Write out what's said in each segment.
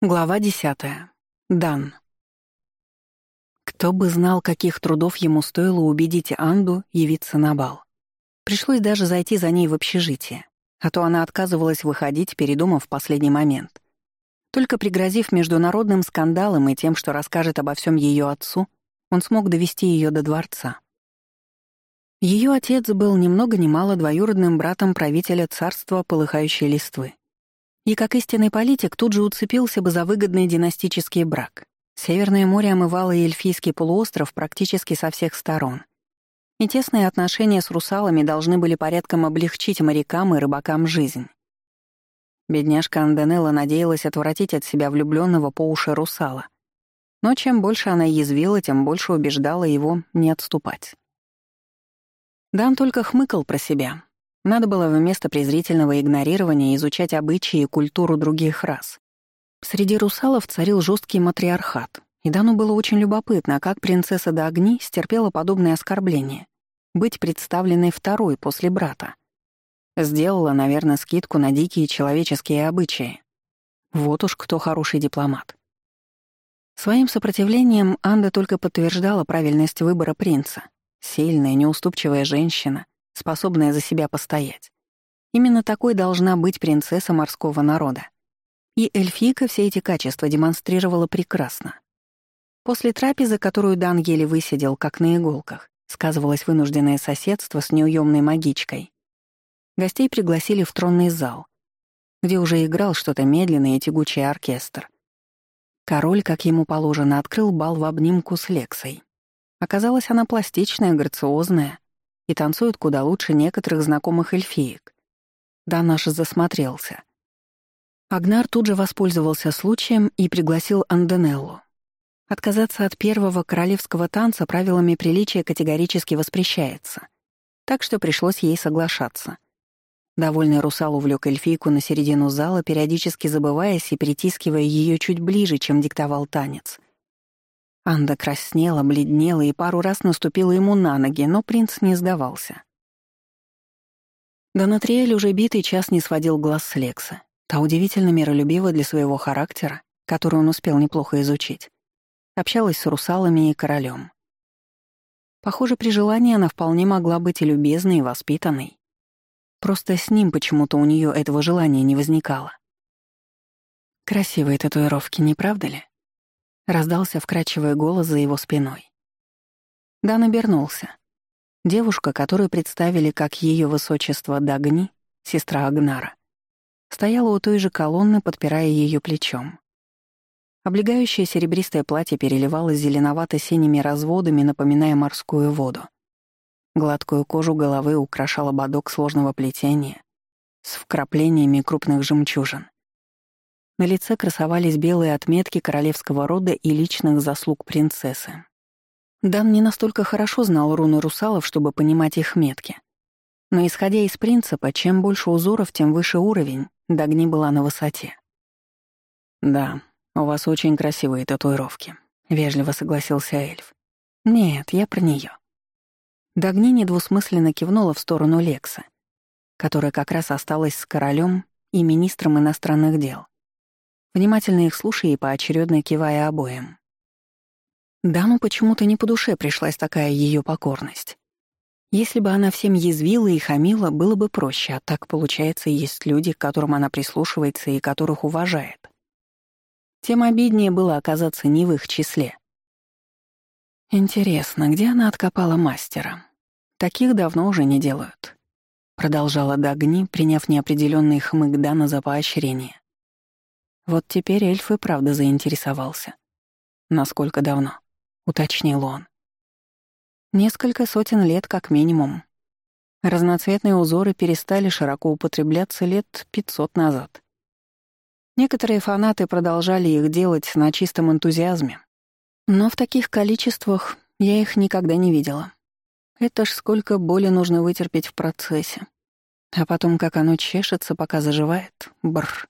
Глава десятая. Дан. Кто бы знал, каких трудов ему стоило убедить Анду явиться на бал. Пришлось даже зайти за ней в общежитие, а то она отказывалась выходить, передумав в последний момент. Только пригрозив международным скандалом и тем, что расскажет обо всем ее отцу, он смог довести ее до дворца. Ее отец был ни много ни мало двоюродным братом правителя царства полыхающей листвы и как истинный политик тут же уцепился бы за выгодный династический брак. Северное море омывало Эльфийский полуостров практически со всех сторон. И тесные отношения с русалами должны были порядком облегчить морякам и рыбакам жизнь. Бедняжка Анденелла надеялась отвратить от себя влюбленного по уши русала. Но чем больше она язвила, тем больше убеждала его не отступать. Дан только хмыкал про себя, надо было вместо презрительного игнорирования изучать обычаи и культуру других рас. Среди русалов царил жесткий матриархат, и Дану было очень любопытно, как принцесса Дагни стерпела подобные оскорбления. Быть представленной второй после брата. Сделала, наверное, скидку на дикие человеческие обычаи. Вот уж кто хороший дипломат. Своим сопротивлением Анда только подтверждала правильность выбора принца. Сильная, неуступчивая женщина, способная за себя постоять. Именно такой должна быть принцесса морского народа. И эльфийка все эти качества демонстрировала прекрасно. После трапезы, которую Дан еле высидел, как на иголках, сказывалось вынужденное соседство с неуемной магичкой. Гостей пригласили в тронный зал, где уже играл что-то медленный и тягучий оркестр. Король, как ему положено, открыл бал в обнимку с Лексой. Оказалась она пластичная, грациозная, и танцует куда лучше некоторых знакомых эльфиек. Да наш засмотрелся. Агнар тут же воспользовался случаем и пригласил Анденеллу. Отказаться от первого королевского танца правилами приличия категорически воспрещается, так что пришлось ей соглашаться. Довольный русал увлек эльфийку на середину зала, периодически забываясь и притискивая ее чуть ближе, чем диктовал танец — Анда краснела, бледнела и пару раз наступила ему на ноги, но принц не сдавался. Донатриэль уже битый час не сводил глаз с Лекса. Та удивительно миролюбива для своего характера, который он успел неплохо изучить. Общалась с русалами и королем. Похоже, при желании она вполне могла быть и любезной, и воспитанной. Просто с ним почему-то у нее этого желания не возникало. Красивые татуировки, не правда ли? Раздался вкрадчивый голос за его спиной. Дан обернулся. Девушка, которую представили как ее высочество Дагни, сестра Агнара, стояла у той же колонны, подпирая ее плечом. Облегающее серебристое платье переливалось зеленовато-синими разводами, напоминая морскую воду. Гладкую кожу головы украшал ободок сложного плетения с вкраплениями крупных жемчужин. На лице красовались белые отметки королевского рода и личных заслуг принцессы. Дан не настолько хорошо знал руны русалов, чтобы понимать их метки. Но исходя из принципа, чем больше узоров, тем выше уровень, Дагни была на высоте. «Да, у вас очень красивые татуировки», — вежливо согласился эльф. «Нет, я про нее. Дагни недвусмысленно кивнула в сторону Лекса, которая как раз осталась с королем и министром иностранных дел внимательно их слушая и поочередно кивая обоим. Дану почему-то не по душе пришлась такая ее покорность. Если бы она всем язвила и хамила, было бы проще, а так, получается, есть люди, к которым она прислушивается и которых уважает. Тем обиднее было оказаться не в их числе. Интересно, где она откопала мастера? Таких давно уже не делают. Продолжала Дагни, приняв неопределенный хмык Дана за поощрение. Вот теперь эльф и правда заинтересовался. «Насколько давно?» — уточнил он. «Несколько сотен лет как минимум. Разноцветные узоры перестали широко употребляться лет пятьсот назад. Некоторые фанаты продолжали их делать на чистом энтузиазме. Но в таких количествах я их никогда не видела. Это ж сколько боли нужно вытерпеть в процессе. А потом, как оно чешется, пока заживает. Бррр.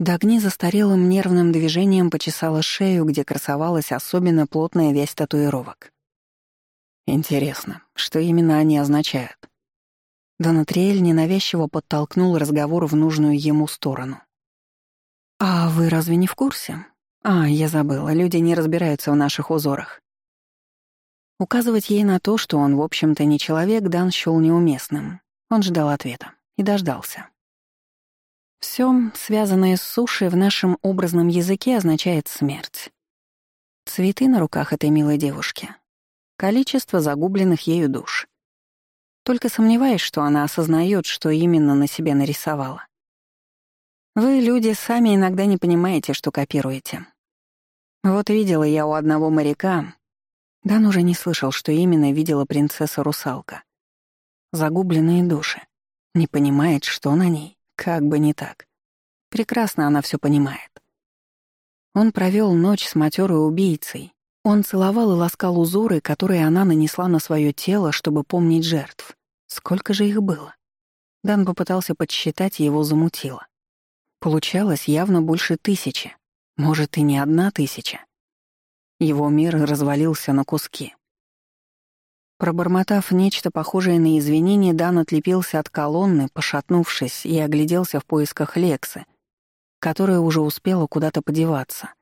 Дагни застарелым нервным движением почесала шею, где красовалась особенно плотная вязь татуировок. Интересно, что именно они означают? Донатриэль ненавязчиво подтолкнул разговор в нужную ему сторону. «А вы разве не в курсе?» «А, я забыла, люди не разбираются в наших узорах». Указывать ей на то, что он, в общем-то, не человек, Дан счёл неуместным. Он ждал ответа и дождался. Всё, связанное с сушей в нашем образном языке, означает смерть. Цветы на руках этой милой девушки. Количество загубленных ею душ. Только сомневаюсь, что она осознаёт, что именно на себе нарисовала. Вы, люди, сами иногда не понимаете, что копируете. Вот видела я у одного моряка. Дан уже не слышал, что именно видела принцесса-русалка. Загубленные души. Не понимает, что на ней. Как бы не так. Прекрасно она все понимает. Он провел ночь с матерой убийцей. Он целовал и ласкал узоры, которые она нанесла на свое тело, чтобы помнить жертв. Сколько же их было? Дан попытался подсчитать, его замутило. Получалось явно больше тысячи. Может, и не одна тысяча. Его мир развалился на куски. Пробормотав нечто похожее на извинение, Дан отлепился от колонны, пошатнувшись, и огляделся в поисках Лексы, которая уже успела куда-то подеваться.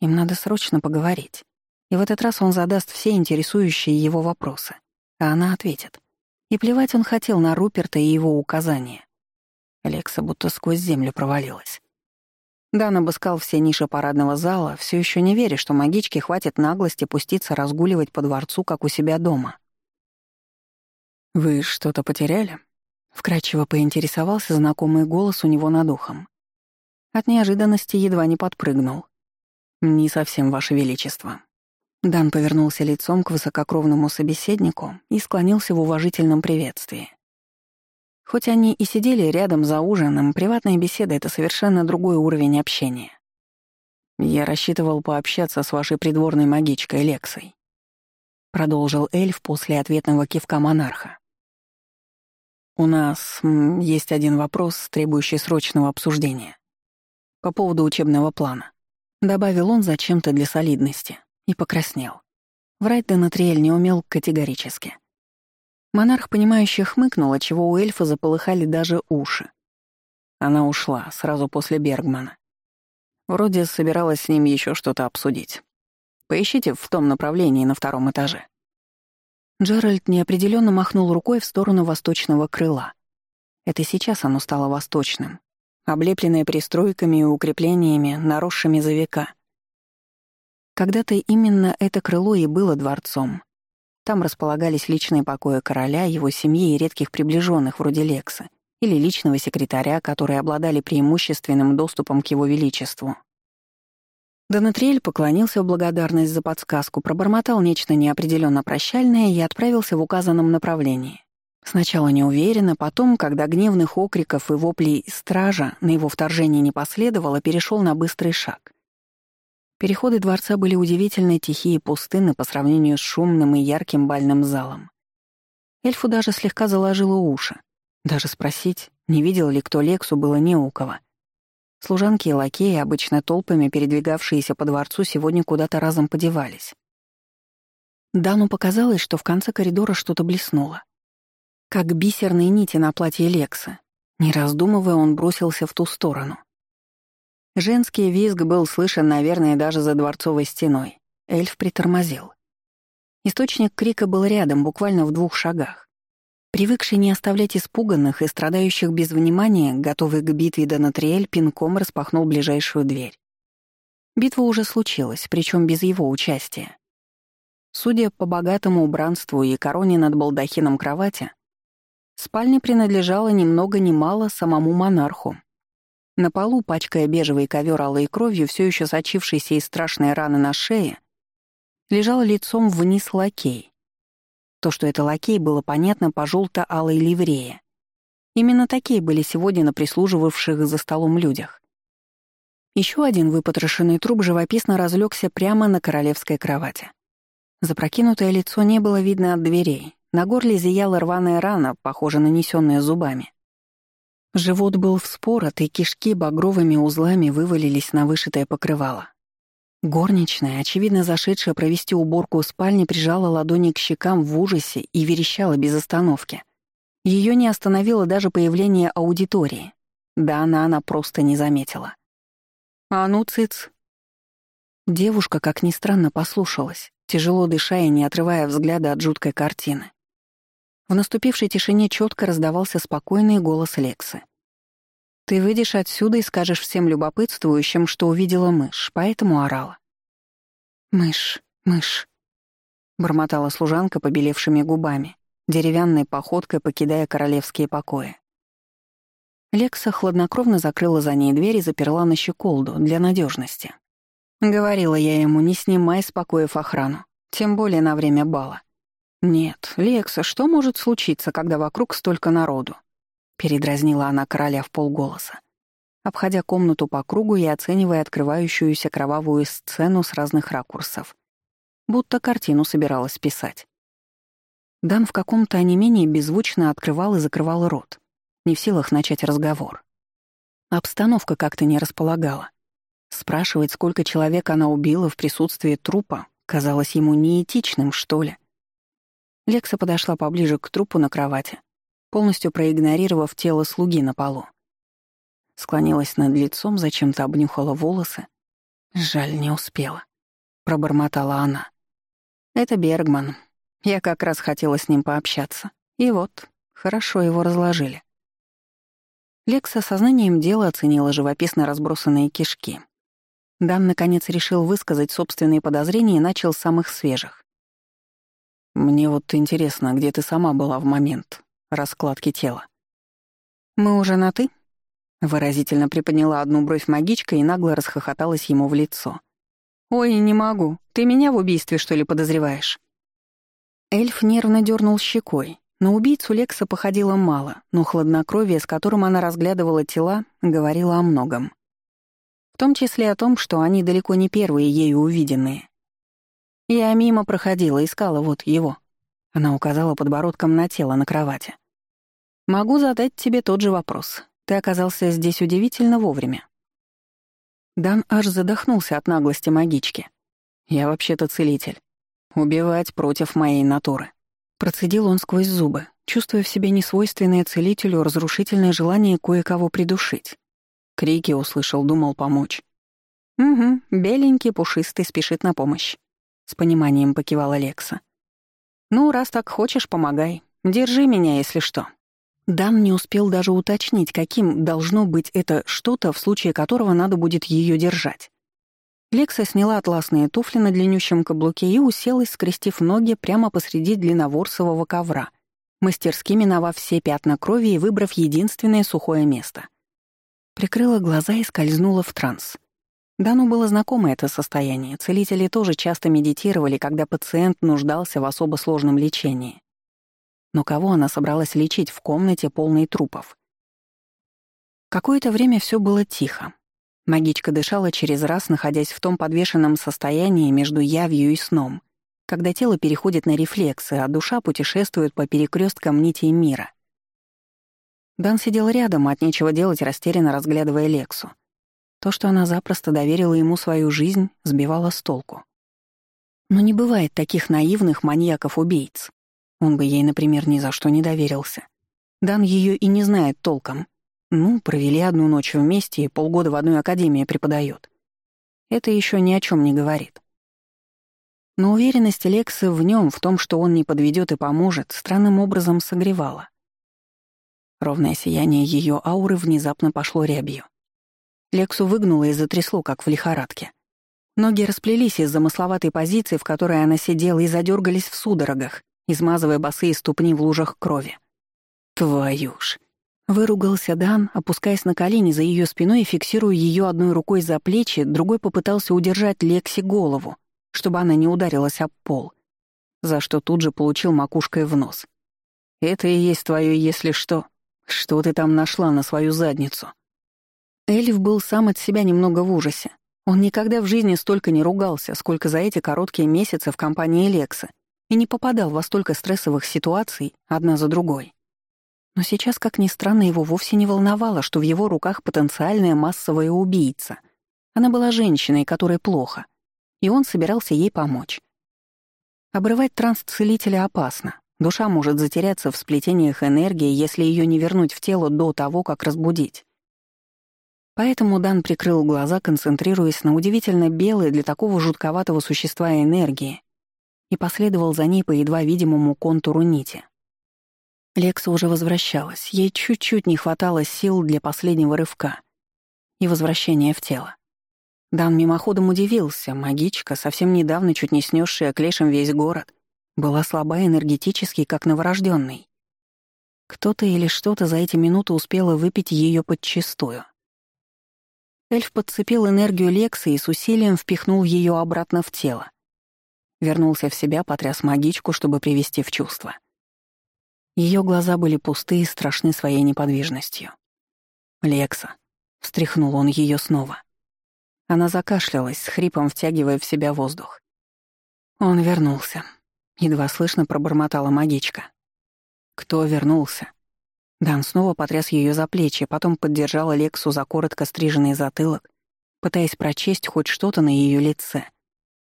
Им надо срочно поговорить. И в этот раз он задаст все интересующие его вопросы, а она ответит. И плевать он хотел на Руперта и его указания. Лекса будто сквозь землю провалилась. Дан обыскал все ниши парадного зала, все еще не веря, что магичке хватит наглости пуститься разгуливать по дворцу, как у себя дома. «Вы что-то потеряли?» — вкрадчиво поинтересовался знакомый голос у него над ухом. От неожиданности едва не подпрыгнул. «Не совсем, Ваше Величество». Дан повернулся лицом к высококровному собеседнику и склонился в уважительном приветствии. Хоть они и сидели рядом за ужином, приватная беседа — это совершенно другой уровень общения. «Я рассчитывал пообщаться с вашей придворной магичкой Лексой», — продолжил эльф после ответного кивка монарха. «У нас есть один вопрос, требующий срочного обсуждения. По поводу учебного плана», — добавил он зачем-то для солидности и покраснел. Врать Денатриэль не умел категорически. Монарх, понимающе хмыкнул, отчего у эльфа заполыхали даже уши. Она ушла сразу после Бергмана. Вроде собиралась с ним еще что-то обсудить. Поищите в том направлении на втором этаже. Джеральд неопределенно махнул рукой в сторону восточного крыла. Это сейчас оно стало восточным, облепленное пристройками и укреплениями, наросшими за века. Когда-то именно это крыло и было дворцом, там располагались личные покои короля, его семьи и редких приближенных вроде Лекса или личного секретаря, которые обладали преимущественным доступом к его величеству. Донатриэль поклонился в благодарность за подсказку, пробормотал нечто неопределенно прощальное и отправился в указанном направлении. Сначала неуверенно, потом, когда гневных окриков и воплей стража на его вторжение не последовало, перешел на быстрый шаг. Переходы дворца были удивительно тихие и пустынны по сравнению с шумным и ярким бальным залом. Эльфу даже слегка заложило уши. Даже спросить, не видел ли кто Лексу, было не у кого. Служанки и лакеи, обычно толпами передвигавшиеся по дворцу, сегодня куда-то разом подевались. Дану показалось, что в конце коридора что-то блеснуло. Как бисерные нити на платье Лекса. Не раздумывая, он бросился в ту сторону — Женский визг был слышен, наверное, даже за дворцовой стеной. Эльф притормозил. Источник крика был рядом, буквально в двух шагах. Привыкший не оставлять испуганных и страдающих без внимания, готовый к битве Донатриэль пинком распахнул ближайшую дверь. Битва уже случилась, причем без его участия. Судя по богатому убранству и короне над балдахином кровати, спальня принадлежала ни много ни мало самому монарху, на полу, пачкая бежевый ковер алой кровью, все еще сочившейся из страшной раны на шее, лежал лицом вниз лакей. То, что это лакей, было понятно по желто-алой ливрее. Именно такие были сегодня на прислуживавших за столом людях. Еще один выпотрошенный труп живописно разлегся прямо на королевской кровати. Запрокинутое лицо не было видно от дверей. На горле зияла рваная рана, похоже, нанесенная зубами. Живот был вспорот, и кишки багровыми узлами вывалились на вышитое покрывало. Горничная, очевидно зашедшая провести уборку в спальне, прижала ладони к щекам в ужасе и верещала без остановки. Ее не остановило даже появление аудитории. Да она она просто не заметила. «А ну, цыц!» Девушка, как ни странно, послушалась, тяжело дыша и не отрывая взгляда от жуткой картины. В наступившей тишине четко раздавался спокойный голос Лексы. «Ты выйдешь отсюда и скажешь всем любопытствующим, что увидела мышь, поэтому орала». «Мышь, мышь», — бормотала служанка побелевшими губами, деревянной походкой покидая королевские покои. Лекса хладнокровно закрыла за ней дверь и заперла на щеколду для надежности. Говорила я ему, не снимай с покоев охрану, тем более на время бала. «Нет, Лекса, что может случиться, когда вокруг столько народу?» Передразнила она короля в полголоса, обходя комнату по кругу и оценивая открывающуюся кровавую сцену с разных ракурсов. Будто картину собиралась писать. Дан в каком-то онемении беззвучно открывал и закрывал рот, не в силах начать разговор. Обстановка как-то не располагала. Спрашивать, сколько человек она убила в присутствии трупа, казалось ему неэтичным, что ли. Лекса подошла поближе к трупу на кровати, полностью проигнорировав тело слуги на полу. Склонилась над лицом, зачем-то обнюхала волосы. «Жаль, не успела», — пробормотала она. «Это Бергман. Я как раз хотела с ним пообщаться. И вот, хорошо его разложили». Лекса сознанием дела оценила живописно разбросанные кишки. Дан, наконец, решил высказать собственные подозрения и начал с самых свежих. «Мне вот интересно, где ты сама была в момент раскладки тела?» «Мы уже на «ты»?» Выразительно приподняла одну бровь магичка и нагло расхохоталась ему в лицо. «Ой, не могу. Ты меня в убийстве, что ли, подозреваешь?» Эльф нервно дернул щекой. На убийцу Лекса походило мало, но хладнокровие, с которым она разглядывала тела, говорило о многом том числе о том, что они далеко не первые ею увиденные. Я мимо проходила, искала вот его. Она указала подбородком на тело на кровати. «Могу задать тебе тот же вопрос. Ты оказался здесь удивительно вовремя». Дан аж задохнулся от наглости магички. «Я вообще-то целитель. Убивать против моей натуры». Процедил он сквозь зубы, чувствуя в себе несвойственное целителю разрушительное желание кое-кого придушить. Крики услышал, думал помочь. «Угу, беленький, пушистый, спешит на помощь», — с пониманием покивала Лекса. «Ну, раз так хочешь, помогай. Держи меня, если что». Дан не успел даже уточнить, каким должно быть это что-то, в случае которого надо будет ее держать. Лекса сняла атласные туфли на длиннющем каблуке и уселась, скрестив ноги прямо посреди длинноворсового ковра, мастерски миновав все пятна крови и выбрав единственное сухое место — Прикрыла глаза и скользнула в транс. Дану было знакомо это состояние. Целители тоже часто медитировали, когда пациент нуждался в особо сложном лечении. Но кого она собралась лечить в комнате, полной трупов? Какое-то время все было тихо. Магичка дышала через раз, находясь в том подвешенном состоянии между явью и сном, когда тело переходит на рефлексы, а душа путешествует по перекресткам нитей мира — Дан сидел рядом, от нечего делать, растерянно разглядывая Лексу. То, что она запросто доверила ему свою жизнь, сбивало с толку. Но не бывает таких наивных маньяков-убийц. Он бы ей, например, ни за что не доверился. Дан ее и не знает толком. Ну, провели одну ночь вместе и полгода в одной академии преподает. Это еще ни о чем не говорит. Но уверенность Лексы в нем, в том, что он не подведет и поможет, странным образом согревала. Ровное сияние ее ауры внезапно пошло рябью. Лексу выгнуло и затрясло, как в лихорадке. Ноги расплелись из замысловатой позиции, в которой она сидела, и задергались в судорогах, измазывая босые ступни в лужах крови. «Твою ж!» Выругался Дан, опускаясь на колени за ее спиной и фиксируя ее одной рукой за плечи, другой попытался удержать Лекси голову, чтобы она не ударилась об пол, за что тут же получил макушкой в нос. «Это и есть твое «если что», что ты там нашла на свою задницу?» Эльф был сам от себя немного в ужасе. Он никогда в жизни столько не ругался, сколько за эти короткие месяцы в компании Лекса, и не попадал во столько стрессовых ситуаций одна за другой. Но сейчас, как ни странно, его вовсе не волновало, что в его руках потенциальная массовая убийца. Она была женщиной, которой плохо, и он собирался ей помочь. Обрывать транс целителя опасно, Душа может затеряться в сплетениях энергии, если ее не вернуть в тело до того, как разбудить. Поэтому Дан прикрыл глаза, концентрируясь на удивительно белой для такого жутковатого существа энергии, и последовал за ней по едва видимому контуру нити. Лекса уже возвращалась, ей чуть-чуть не хватало сил для последнего рывка и возвращения в тело. Дан мимоходом удивился, магичка, совсем недавно чуть не снесшая клешем весь город, была слаба энергетически, как новорожденный. Кто-то или что-то за эти минуты успело выпить ее подчистую. Эльф подцепил энергию Лекса и с усилием впихнул ее обратно в тело. Вернулся в себя, потряс магичку, чтобы привести в чувство. Ее глаза были пусты и страшны своей неподвижностью. «Лекса», — встряхнул он ее снова. Она закашлялась, с хрипом втягивая в себя воздух. Он вернулся. Едва слышно пробормотала магичка. «Кто вернулся?» Дан снова потряс ее за плечи, потом поддержал Лексу за коротко стриженный затылок, пытаясь прочесть хоть что-то на ее лице.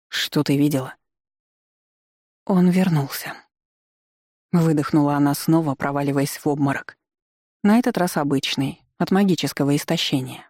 «Что ты видела?» Он вернулся. Выдохнула она снова, проваливаясь в обморок. На этот раз обычный, от магического истощения.